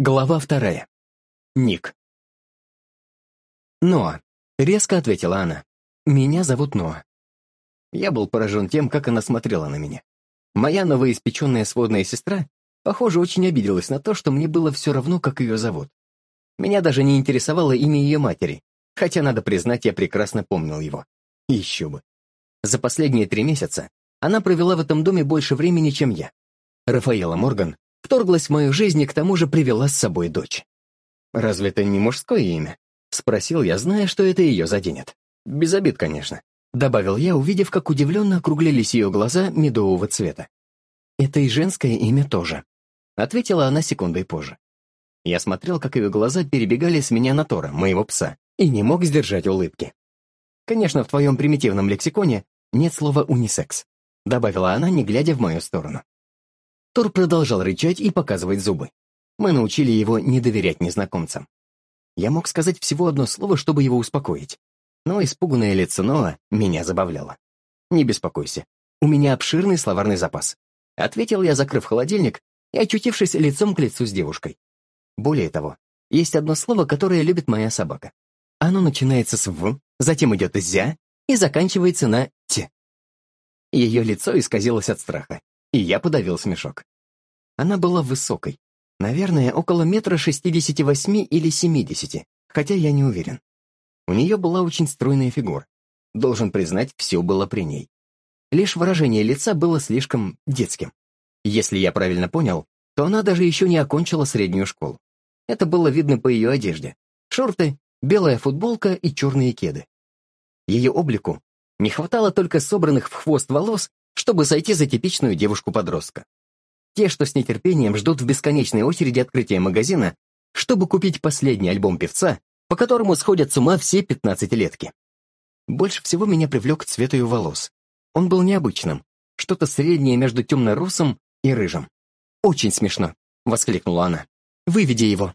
Глава вторая. Ник. «Ноа», — резко ответила она. «Меня зовут Ноа». Я был поражен тем, как она смотрела на меня. Моя новоиспеченная сводная сестра, похоже, очень обиделась на то, что мне было все равно, как ее зовут. Меня даже не интересовало имя ее матери, хотя, надо признать, я прекрасно помнил его. Еще бы. За последние три месяца она провела в этом доме больше времени, чем я. Рафаэла Морган вторглась в мою жизнь и к тому же привела с собой дочь. «Разве это не мужское имя?» — спросил я, зная, что это ее заденет. «Без обид, конечно», — добавил я, увидев, как удивленно округлились ее глаза медового цвета. «Это и женское имя тоже», — ответила она секундой позже. Я смотрел, как ее глаза перебегали с меня на Тора, моего пса, и не мог сдержать улыбки. «Конечно, в твоем примитивном лексиконе нет слова «унисекс», — добавила она, не глядя в мою сторону. Тор продолжал рычать и показывать зубы. Мы научили его не доверять незнакомцам. Я мог сказать всего одно слово, чтобы его успокоить. Но испуганное лицо Ноа меня забавляло. «Не беспокойся, у меня обширный словарный запас», — ответил я, закрыв холодильник и очутившись лицом к лицу с девушкой. Более того, есть одно слово, которое любит моя собака. Оно начинается с «в», затем идет «зя» и заканчивается на «т». Ее лицо исказилось от страха и я подавил смешок. Она была высокой, наверное, около метра шестидесяти восьми или семидесяти, хотя я не уверен. У нее была очень стройная фигура. Должен признать, все было при ней. Лишь выражение лица было слишком детским. Если я правильно понял, то она даже еще не окончила среднюю школу. Это было видно по ее одежде. Шорты, белая футболка и черные кеды. Ее облику не хватало только собранных в хвост волос чтобы сойти за типичную девушку-подростка. Те, что с нетерпением ждут в бесконечной очереди открытия магазина, чтобы купить последний альбом певца, по которому сходят с ума все пятнадцатилетки. Больше всего меня привлек цвет ее волос. Он был необычным, что-то среднее между темно-русым и рыжим. «Очень смешно», — воскликнула она. «Выведи его».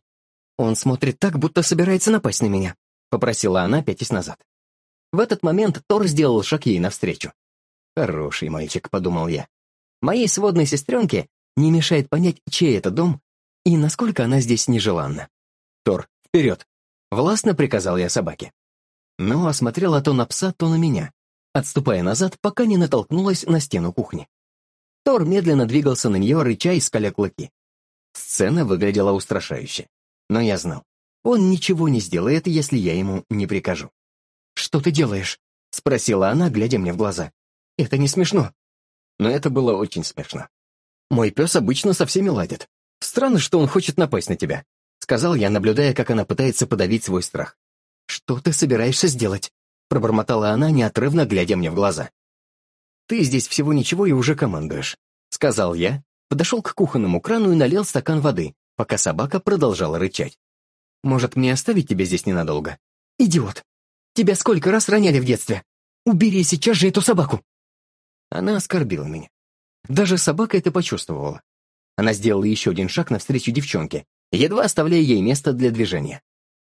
«Он смотрит так, будто собирается напасть на меня», — попросила она, пятясь назад. В этот момент Тор сделал шаг ей навстречу. «Хороший мальчик», — подумал я. «Моей сводной сестренке не мешает понять, чей это дом и насколько она здесь нежеланна». «Тор, вперед!» — властно приказал я собаке. Но осмотрела то на пса, то на меня, отступая назад, пока не натолкнулась на стену кухни. Тор медленно двигался на нее, рыча и скаля клыки. Сцена выглядела устрашающе. Но я знал, он ничего не сделает, если я ему не прикажу. «Что ты делаешь?» — спросила она, глядя мне в глаза. Это не смешно. Но это было очень смешно. Мой пес обычно со всеми ладит. Странно, что он хочет напасть на тебя, сказал я, наблюдая, как она пытается подавить свой страх. Что ты собираешься сделать? пробормотала она, неотрывно глядя мне в глаза. Ты здесь всего ничего и уже командуешь, сказал я, подошел к кухонному крану и налил стакан воды, пока собака продолжала рычать. Может, мне оставить тебя здесь ненадолго? Идиот! Тебя сколько раз роняли в детстве? Убери сейчас же эту собаку! Она оскорбила меня. Даже собака это почувствовала. Она сделала еще один шаг навстречу девчонке, едва оставляя ей место для движения.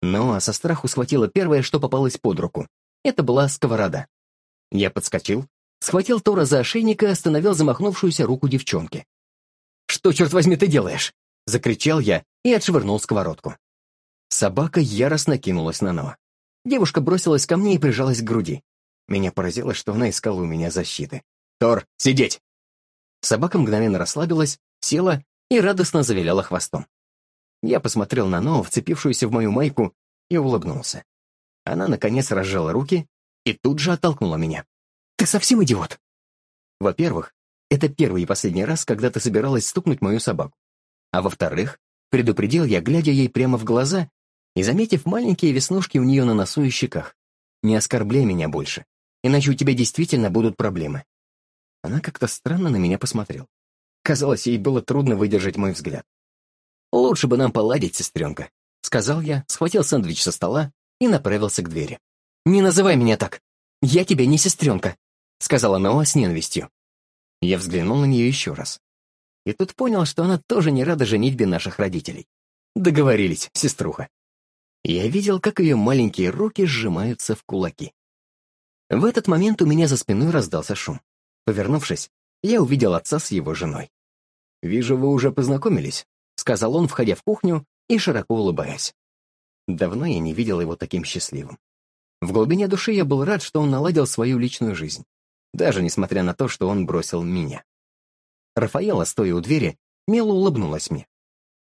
Но со страху схватила первое, что попалось под руку. Это была сковорода. Я подскочил, схватил Тора за ошейник и остановил замахнувшуюся руку девчонки. «Что, черт возьми, ты делаешь?» — закричал я и отшвырнул сковородку. Собака яростно кинулась на Ноа. Девушка бросилась ко мне и прижалась к груди. Меня поразило, что она искала у меня защиты. «Тор, сидеть!» Собака мгновенно расслабилась, села и радостно завиляла хвостом. Я посмотрел на Ноу, вцепившуюся в мою майку, и улыбнулся. Она, наконец, разжала руки и тут же оттолкнула меня. «Ты совсем идиот!» Во-первых, это первый и последний раз, когда ты собиралась стукнуть мою собаку. А во-вторых, предупредил я, глядя ей прямо в глаза и заметив маленькие веснушки у нее на носу и щеках. «Не оскорбляй меня больше, иначе у тебя действительно будут проблемы. Она как-то странно на меня посмотрела. Казалось, ей было трудно выдержать мой взгляд. «Лучше бы нам поладить, сестренка», — сказал я, схватил сэндвич со стола и направился к двери. «Не называй меня так! Я тебе не сестренка», — сказала Ноа с ненавистью. Я взглянул на нее еще раз. И тут понял, что она тоже не рада женитьбе наших родителей. Договорились, сеструха. Я видел, как ее маленькие руки сжимаются в кулаки. В этот момент у меня за спиной раздался шум. Повернувшись, я увидел отца с его женой. «Вижу, вы уже познакомились», — сказал он, входя в кухню и широко улыбаясь. Давно я не видел его таким счастливым. В глубине души я был рад, что он наладил свою личную жизнь, даже несмотря на то, что он бросил меня. Рафаэла, стоя у двери, мило улыбнулась мне.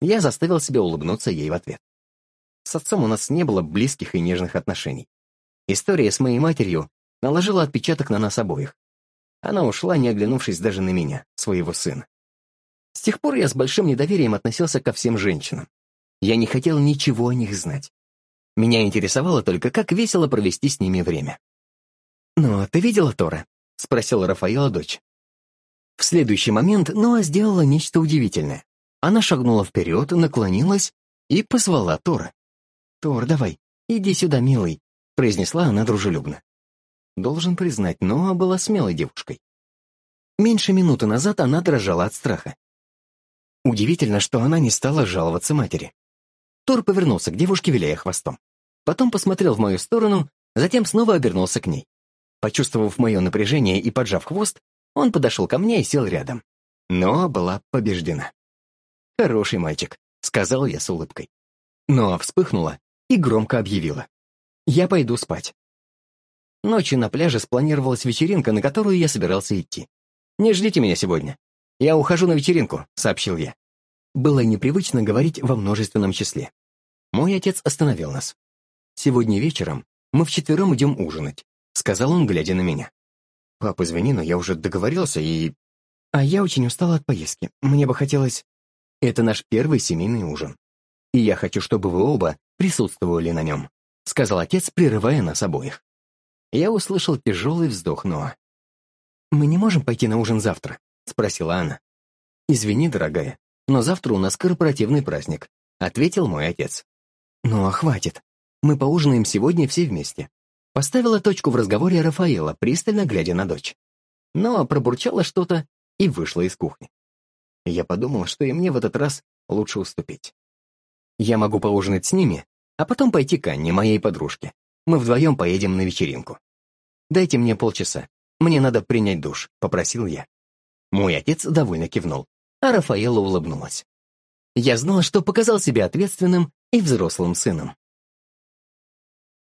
Я заставил себя улыбнуться ей в ответ. С отцом у нас не было близких и нежных отношений. История с моей матерью наложила отпечаток на нас обоих. Она ушла, не оглянувшись даже на меня, своего сына. С тех пор я с большим недоверием относился ко всем женщинам. Я не хотел ничего о них знать. Меня интересовало только, как весело провести с ними время. «Ну, ты видела Тора?» — спросила Рафаэла дочь. В следующий момент Ноа сделала нечто удивительное. Она шагнула вперед, наклонилась и позвала Тора. «Тор, давай, иди сюда, милый», — произнесла она дружелюбно. Должен признать, Ноа была смелой девушкой. Меньше минуты назад она дрожала от страха. Удивительно, что она не стала жаловаться матери. Тор повернулся к девушке, виляя хвостом. Потом посмотрел в мою сторону, затем снова обернулся к ней. Почувствовав мое напряжение и поджав хвост, он подошел ко мне и сел рядом. Но была побеждена. «Хороший мальчик», — сказал я с улыбкой. Но вспыхнула и громко объявила. «Я пойду спать». Ночью на пляже спланировалась вечеринка, на которую я собирался идти. «Не ждите меня сегодня. Я ухожу на вечеринку», — сообщил я. Было непривычно говорить во множественном числе. Мой отец остановил нас. «Сегодня вечером мы вчетвером идем ужинать», — сказал он, глядя на меня. «Пап, извини, но я уже договорился и...» «А я очень устала от поездки. Мне бы хотелось...» «Это наш первый семейный ужин. И я хочу, чтобы вы оба присутствовали на нем», — сказал отец, прерывая нас обоих я услышал тяжелый вздох Ноа. «Мы не можем пойти на ужин завтра?» — спросила она. «Извини, дорогая, но завтра у нас корпоративный праздник», — ответил мой отец. «Ну, а хватит. Мы поужинаем сегодня все вместе». Поставила точку в разговоре Рафаэла, пристально глядя на дочь. Но пробурчала что-то и вышла из кухни. Я подумал, что и мне в этот раз лучше уступить. Я могу поужинать с ними, а потом пойти к Анне, моей подружке. Мы вдвоем поедем на вечеринку. «Дайте мне полчаса. Мне надо принять душ», — попросил я. Мой отец довольно кивнул, а Рафаэла улыбнулась. Я знала, что показал себя ответственным и взрослым сыном.